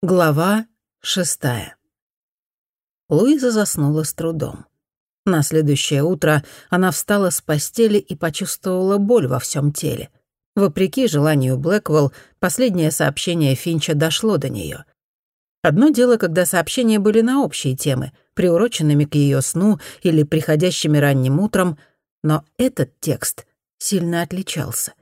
Глава шестая. Луиза заснула с трудом. На следующее утро она встала с постели и почувствовала боль во всем теле. Вопреки желанию Блэквелл, последнее сообщение Финча дошло до нее. Одно дело, когда сообщения были на общие темы, приуроченными к ее сну или приходящими ранним утром, но этот текст сильно отличался.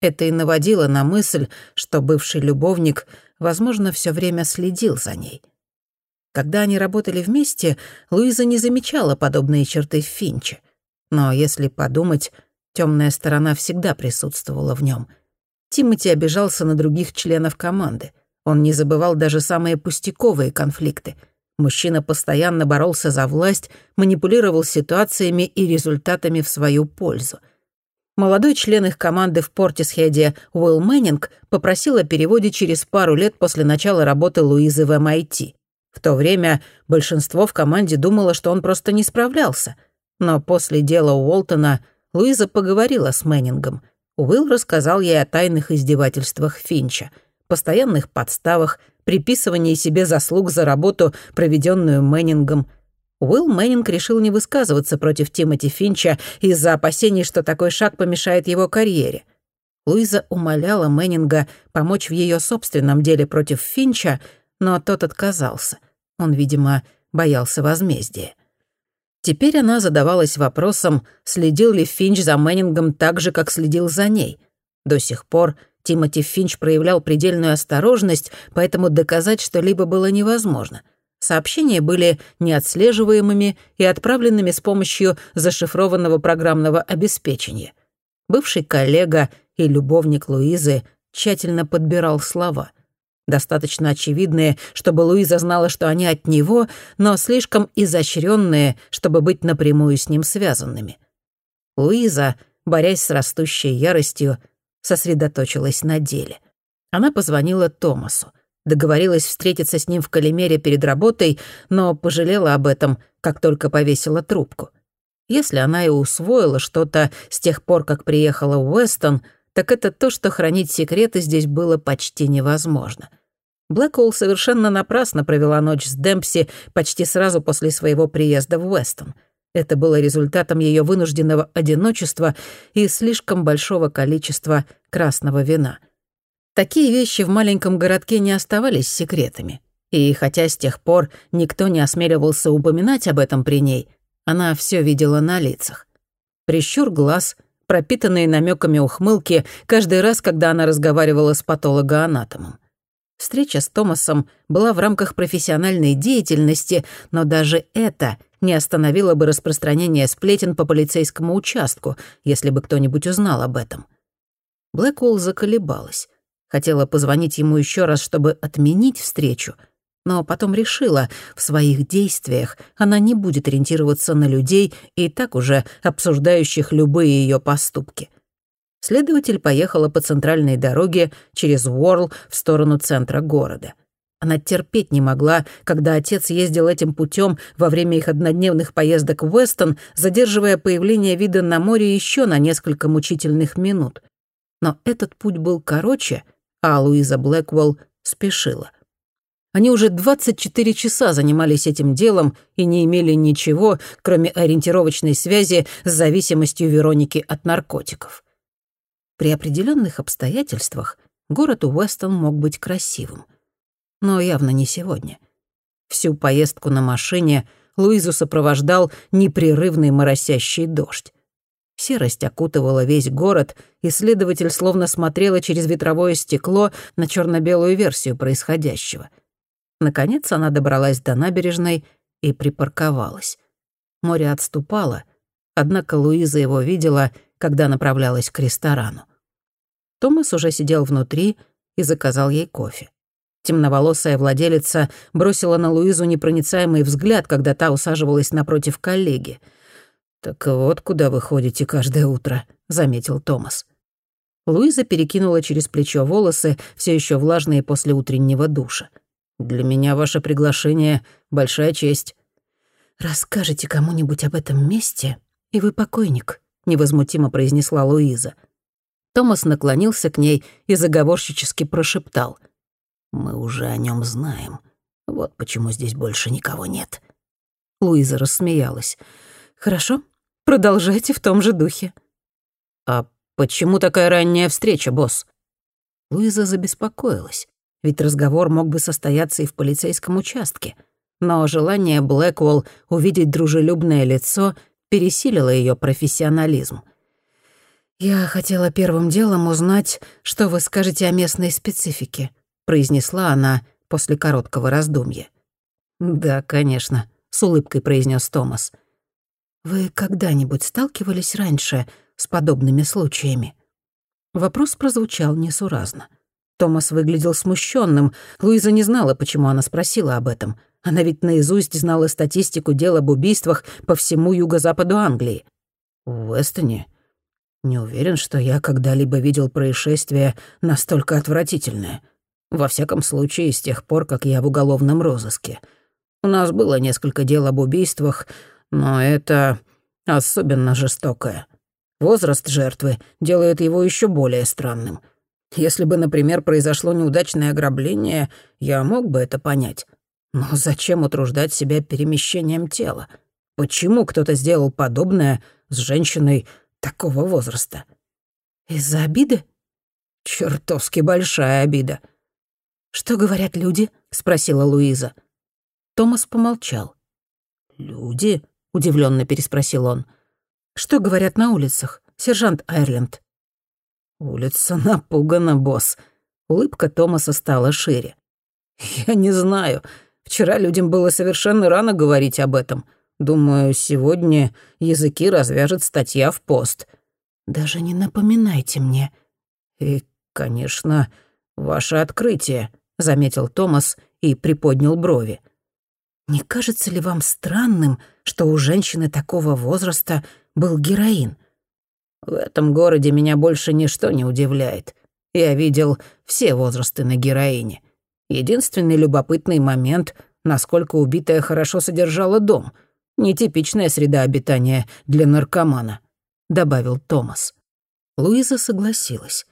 Это и наводило на мысль, что бывший любовник — возможно, все время следил за ней. Когда они работали вместе, Луиза не замечала подобные черты в Финче. Но если подумать, темная сторона всегда присутствовала в нем. Тимати обижался на других членов команды. Он не забывал даже самые пустяковые конфликты. Мужчина постоянно боролся за власть, манипулировал ситуациями и результатами в свою пользу — Молодой член их команды в Портисхеде Уилл Мэннинг попросил о переводе через пару лет после начала работы Луизы в MIT. Эм в то время большинство в команде думало, что он просто не справлялся. Но после дела Уолтона Луиза поговорила с Мэннингом. Уилл рассказал ей о тайных издевательствах Финча, постоянных подставах, приписывании себе заслуг за работу, проведенную Мэннингом — Уилл Мэннинг решил не высказываться против Тимоти Финча из-за опасений, что такой шаг помешает его карьере. Луиза умоляла Мэннинга помочь в ее собственном деле против Финча, но тот отказался. Он, видимо, боялся возмездия. Теперь она задавалась вопросом, следил ли Финч за Мэннингом так же, как следил за ней. До сих пор Тимоти Финч проявлял предельную осторожность, поэтому доказать что-либо было невозможно — Сообщения были неотслеживаемыми и отправленными с помощью зашифрованного программного обеспечения. Бывший коллега и любовник Луизы тщательно подбирал слова. Достаточно очевидные, чтобы Луиза знала, что они от него, но слишком изощренные, чтобы быть напрямую с ним связанными. Луиза, борясь с растущей яростью, сосредоточилась на деле. Она позвонила Томасу. Договорилась встретиться с ним в Калимере перед работой, но пожалела об этом, как только повесила трубку. Если она и усвоила что-то с тех пор, как приехала в Уэстон, так это то, что хранить секреты здесь было почти невозможно. Блэквелл совершенно напрасно провела ночь с Демпси почти сразу после своего приезда в Уэстон. Это было результатом ее вынужденного одиночества и слишком большого количества красного вина — Такие вещи в маленьком городке не оставались секретами. И хотя с тех пор никто не осмеливался упоминать об этом при ней, она все видела на лицах. Прищур глаз, пропитанные намеками ухмылки каждый раз, когда она разговаривала с патологоанатомом. Встреча с Томасом была в рамках профессиональной деятельности, но даже это не остановило бы распространение сплетен по полицейскому участку, если бы кто-нибудь узнал об этом. Блэквелл заколебалась. Хотела позвонить ему еще раз, чтобы отменить встречу, но потом решила, в своих действиях она не будет ориентироваться на людей и так уже обсуждающих любые ее поступки. Следователь поехала по центральной дороге через Уорл в сторону центра города. Она терпеть не могла, когда отец ездил этим путем во время их однодневных поездок в Уэстон, задерживая появление вида на море еще на несколько мучительных минут. Но этот путь был короче, а Луиза Блэквелл спешила. Они уже 24 часа занимались этим делом и не имели ничего, кроме ориентировочной связи с зависимостью Вероники от наркотиков. При определенных обстоятельствах город Уэстон мог быть красивым. Но явно не сегодня. Всю поездку на машине Луизу сопровождал непрерывный моросящий дождь. Серость окутывала весь город, и следователь словно смотрела через ветровое стекло на черно белую версию происходящего. Наконец она добралась до набережной и припарковалась. Море отступало, однако Луиза его видела, когда направлялась к ресторану. Томас уже сидел внутри и заказал ей кофе. Темноволосая владелица бросила на Луизу непроницаемый взгляд, когда та усаживалась напротив коллеги — «Так вот куда вы ходите каждое утро», — заметил Томас. Луиза перекинула через плечо волосы, все еще влажные после утреннего душа. «Для меня ваше приглашение — большая честь». «Расскажите кому-нибудь об этом месте, и вы покойник», — невозмутимо произнесла Луиза. Томас наклонился к ней и заговорщически прошептал. Мы уже о нем знаем. Вот почему здесь больше никого нет». Луиза рассмеялась. «Хорошо, продолжайте в том же духе». «А почему такая ранняя встреча, босс?» Луиза забеспокоилась, ведь разговор мог бы состояться и в полицейском участке. Но желание Блэквелл увидеть дружелюбное лицо пересилило ее профессионализм. «Я хотела первым делом узнать, что вы скажете о местной специфике», — произнесла она после короткого раздумья. «Да, конечно», — с улыбкой произнес Томас. «Вы когда-нибудь сталкивались раньше с подобными случаями?» Вопрос прозвучал несуразно. Томас выглядел смущенным. Луиза не знала, почему она спросила об этом. Она ведь наизусть знала статистику дел об убийствах по всему юго-западу Англии. «В Эстоне? Не уверен, что я когда-либо видел происшествие настолько отвратительное. Во всяком случае, с тех пор, как я в уголовном розыске. У нас было несколько дел об убийствах, но это особенно жестокое. Возраст жертвы делает его еще более странным. Если бы, например, произошло неудачное ограбление, я мог бы это понять. Но зачем утруждать себя перемещением тела? Почему кто-то сделал подобное с женщиной такого возраста? Из-за обиды? Чертовски большая обида. «Что говорят люди?» — спросила Луиза. Томас помолчал. «Люди?» — удивленно переспросил он. — что говорят на улицах, сержант Айрленд?» «Улица напугана, босс». Улыбка Томаса стала шире. «Я не знаю. Вчера людям было совершенно рано говорить об этом. Думаю, сегодня языки развяжет статья в пост». «Даже не напоминайте мне». «И, конечно, ваше открытие», — заметил Томас и приподнял брови. «Не кажется ли вам странным, что у женщины такого возраста был героин. В этом городе меня больше ничто не удивляет. Я видел все возрасты на героине. Единственный любопытный момент, насколько убитая хорошо содержала дом. Нетипичная среда обитания для наркомана», — добавил Томас. Луиза согласилась.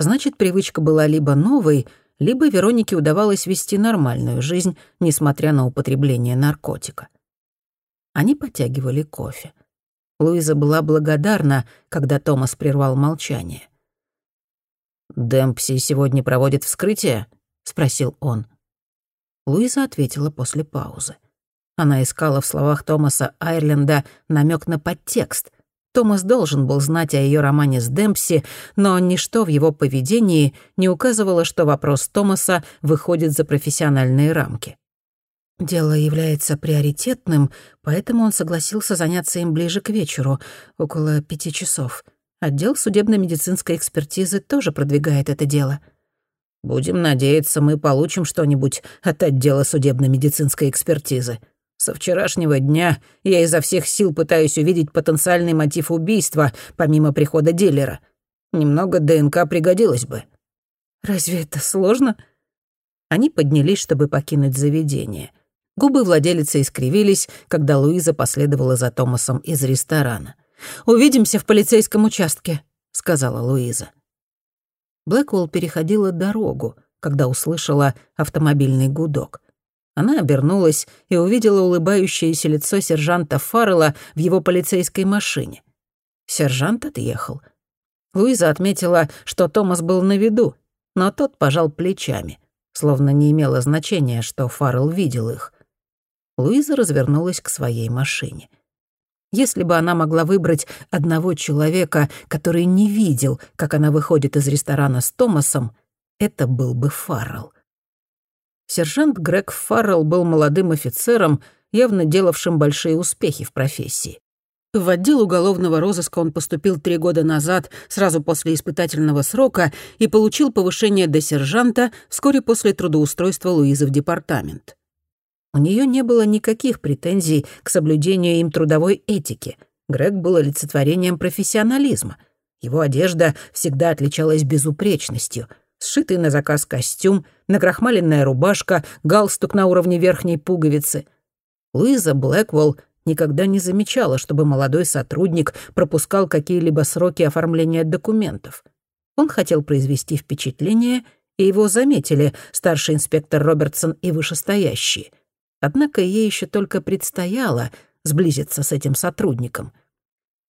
Значит, привычка была либо новой, либо Веронике удавалось вести нормальную жизнь, несмотря на употребление наркотика. Они потягивали кофе. Луиза была благодарна, когда Томас прервал молчание. «Демпси сегодня проводит вскрытие?» — спросил он. Луиза ответила после паузы. Она искала в словах Томаса Айрленда намек на подтекст. Томас должен был знать о ее романе с Демпси, но ничто в его поведении не указывало, что вопрос Томаса выходит за профессиональные рамки. Дело является приоритетным, поэтому он согласился заняться им ближе к вечеру, около пяти часов. Отдел судебно-медицинской экспертизы тоже продвигает это дело. «Будем надеяться, мы получим что-нибудь от отдела судебно-медицинской экспертизы. Со вчерашнего дня я изо всех сил пытаюсь увидеть потенциальный мотив убийства, помимо прихода дилера. Немного ДНК пригодилось бы». «Разве это сложно?» Они поднялись, чтобы покинуть заведение. Губы владелицы искривились, когда Луиза последовала за Томасом из ресторана. «Увидимся в полицейском участке», — сказала Луиза. Блэквелл переходила дорогу, когда услышала автомобильный гудок. Она обернулась и увидела улыбающееся лицо сержанта Фаррелла в его полицейской машине. Сержант отъехал. Луиза отметила, что Томас был на виду, но тот пожал плечами, словно не имело значения, что Фаррелл видел их. Луиза развернулась к своей машине. Если бы она могла выбрать одного человека, который не видел, как она выходит из ресторана с Томасом, это был бы Фаррелл. Сержант Грег Фаррелл был молодым офицером, явно делавшим большие успехи в профессии. В отдел уголовного розыска он поступил три года назад, сразу после испытательного срока, и получил повышение до сержанта вскоре после трудоустройства Луизы в департамент. У нее не было никаких претензий к соблюдению им трудовой этики. Грег был олицетворением профессионализма. Его одежда всегда отличалась безупречностью. Сшитый на заказ костюм, накрахмаленная рубашка, галстук на уровне верхней пуговицы. Луиза Блэквелл никогда не замечала, чтобы молодой сотрудник пропускал какие-либо сроки оформления документов. Он хотел произвести впечатление и его заметили старший инспектор Робертсон и вышестоящие. Однако ей еще только предстояло сблизиться с этим сотрудником.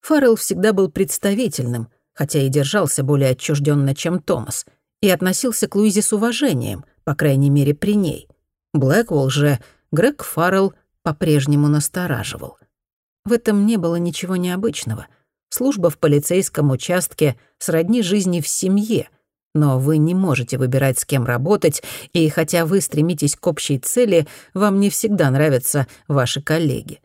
Фаррелл всегда был представительным, хотя и держался более отчужденно, чем Томас, и относился к Луизе с уважением, по крайней мере, при ней. Блэквелл же Грег Фаррелл по-прежнему настораживал. В этом не было ничего необычного. Служба в полицейском участке сродни жизни в семье, но вы не можете выбирать, с кем работать, и хотя вы стремитесь к общей цели, вам не всегда нравятся ваши коллеги.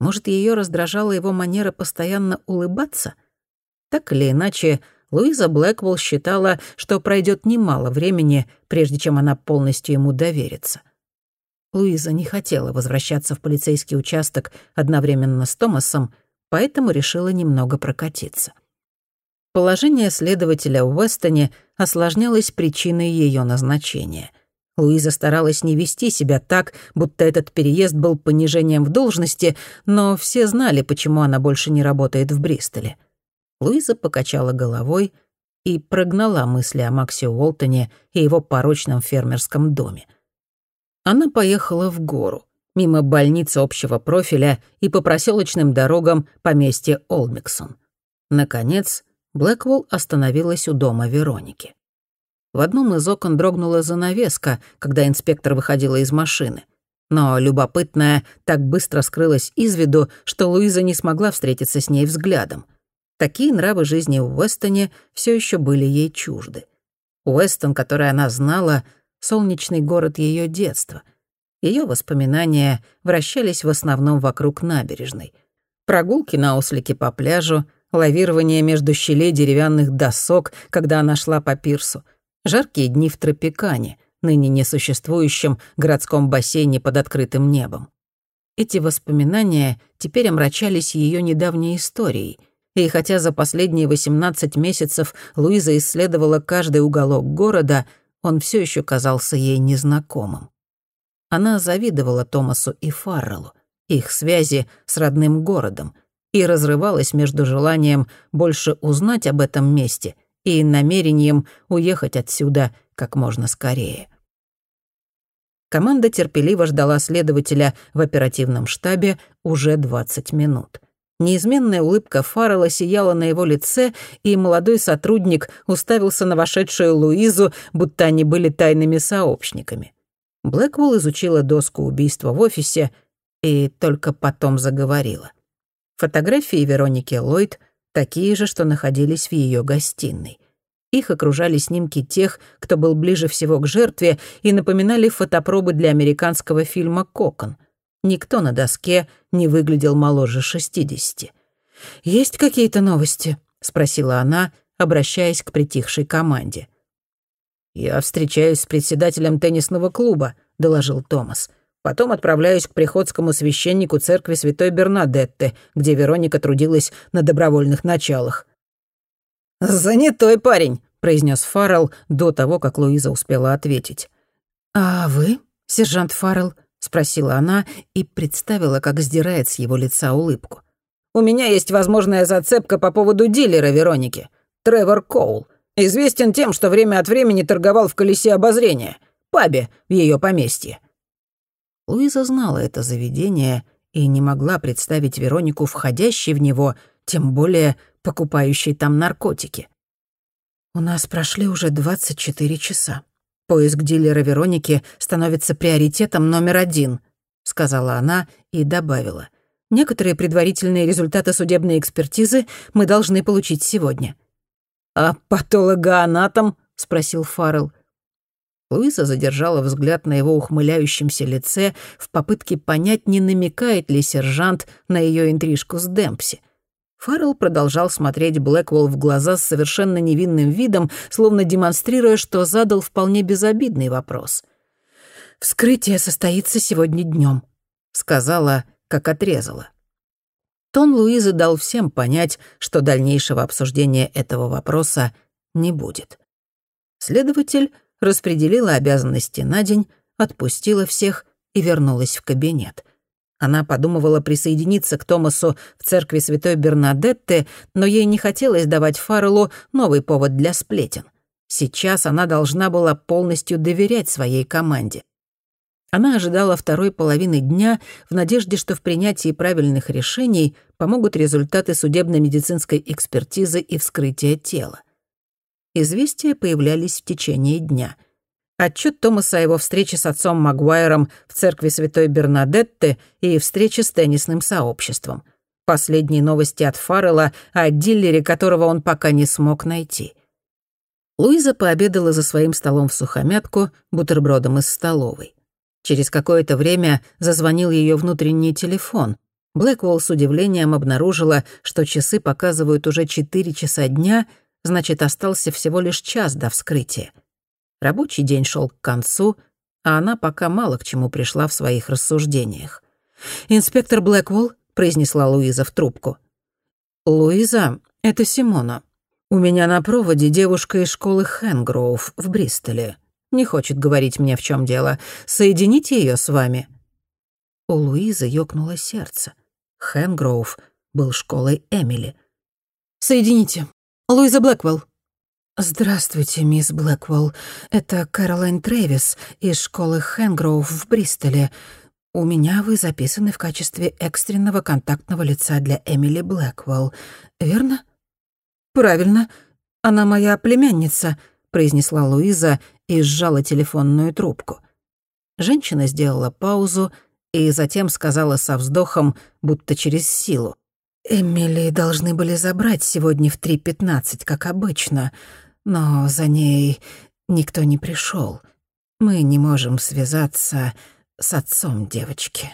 Может, ее раздражала его манера постоянно улыбаться? Так или иначе, Луиза Блэквелл считала, что пройдет немало времени, прежде чем она полностью ему доверится. Луиза не хотела возвращаться в полицейский участок одновременно с Томасом, поэтому решила немного прокатиться. Положение следователя в Уэстоне осложнялось причиной ее назначения. Луиза старалась не вести себя так, будто этот переезд был понижением в должности, но все знали, почему она больше не работает в Бристоле. Луиза покачала головой и прогнала мысли о Максе Уолтоне и его порочном фермерском доме — она поехала в гору, мимо больницы общего профиля и по проселочным дорогам поместья Олмиксон. Наконец, Блэквелл остановилась у дома Вероники. В одном из окон дрогнула занавеска, когда инспектор выходила из машины. Но любопытная так быстро скрылась из виду, что Луиза не смогла встретиться с ней взглядом. Такие нравы жизни в Уэстоне все еще были ей чужды. Уэстон, который она знала, солнечный город ее детства. Ее воспоминания вращались в основном вокруг набережной. Прогулки на ослике по пляжу, лавирование между щелей деревянных досок, когда она шла по пирсу, жаркие дни в Тропикане, ныне несуществующем городском бассейне под открытым небом. Эти воспоминания теперь омрачались ее недавней историей — и хотя за последние 18 месяцев Луиза исследовала каждый уголок города, он все еще казался ей незнакомым. Она завидовала Томасу и Фарреллу, их связи с родным городом, и разрывалась между желанием больше узнать об этом месте и намерением уехать отсюда как можно скорее. Команда терпеливо ждала следователя в оперативном штабе уже 20 минут — Неизменная улыбка Фаррелла сияла на его лице, и молодой сотрудник уставился на вошедшую Луизу, будто они были тайными сообщниками. Блэквелл изучила доску убийства в офисе и только потом заговорила. Фотографии Вероники Ллойд такие же, что находились в ее гостиной. Их окружали снимки тех, кто был ближе всего к жертве, и напоминали фотопробы для американского фильма «Кокон». Никто на доске не выглядел моложе шестидесяти. «Есть какие-то новости?» — спросила она, обращаясь к притихшей команде. «Я встречаюсь с председателем теннисного клуба», — доложил Томас. «Потом отправляюсь к приходскому священнику церкви святой Бернадетты, где Вероника трудилась на добровольных началах». «Занятой парень», — произнес Фаррелл до того, как Луиза успела ответить. «А вы, сержант Фаррелл, — спросила она и представила, как сдирает с его лица улыбку. «У меня есть возможная зацепка по поводу дилера Вероники. Тревор Коул. Известен тем, что время от времени торговал в колесе обозрения, пабе в ее поместье». Луиза знала это заведение и не могла представить Веронику входящей в него, тем более покупающей там наркотики. «У нас прошли уже 24 часа», Поиск дилера Вероники становится приоритетом номер один», — сказала она и добавила. «Некоторые предварительные результаты судебной экспертизы мы должны получить сегодня». «А патологоанатом?» — спросил Фаррелл. Луиза задержала взгляд на его ухмыляющемся лице в попытке понять, не намекает ли сержант на ее интрижку с Демпси. Фаррелл продолжал смотреть Блэквелл в глаза с совершенно невинным видом, словно демонстрируя, что задал вполне безобидный вопрос. «Вскрытие состоится сегодня днем», — сказала, как отрезала. Тон Луизы дал всем понять, что дальнейшего обсуждения этого вопроса не будет. Следователь распределила обязанности на день, отпустила всех и вернулась в кабинет — она подумывала присоединиться к Томасу в церкви святой Бернадетты, но ей не хотелось давать Фарреллу новый повод для сплетен. Сейчас она должна была полностью доверять своей команде. Она ожидала второй половины дня в надежде, что в принятии правильных решений помогут результаты судебно-медицинской экспертизы и вскрытия тела. Известия появлялись в течение дня. Отчет Томаса о его встрече с отцом Магуайром в церкви Святой Бернадетты и встрече с теннисным сообществом. Последние новости от Фаррелла о дилере, которого он пока не смог найти. Луиза пообедала за своим столом в сухомятку бутербродом из столовой. Через какое-то время зазвонил ее внутренний телефон. Блэкволл с удивлением обнаружила, что часы показывают уже 4 часа дня, значит, остался всего лишь час до вскрытия. Рабочий день шел к концу, а она пока мало к чему пришла в своих рассуждениях. «Инспектор Блэкволл», — произнесла Луиза в трубку. «Луиза, это Симона. У меня на проводе девушка из школы Хэнгроув в Бристоле. Не хочет говорить мне, в чем дело. Соедините ее с вами». У Луизы ёкнуло сердце. Хэнгроув был школой Эмили. «Соедините. Луиза Блэквелл». «Здравствуйте, мисс Блэквелл. Это Кэролайн Трэвис из школы Хэнгроув в Бристоле. У меня вы записаны в качестве экстренного контактного лица для Эмили Блэквелл. Верно?» «Правильно. Она моя племянница», — произнесла Луиза и сжала телефонную трубку. Женщина сделала паузу и затем сказала со вздохом, будто через силу. «Эмили должны были забрать сегодня в 3.15, как обычно, но за ней никто не пришел. Мы не можем связаться с отцом девочки».